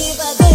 keep a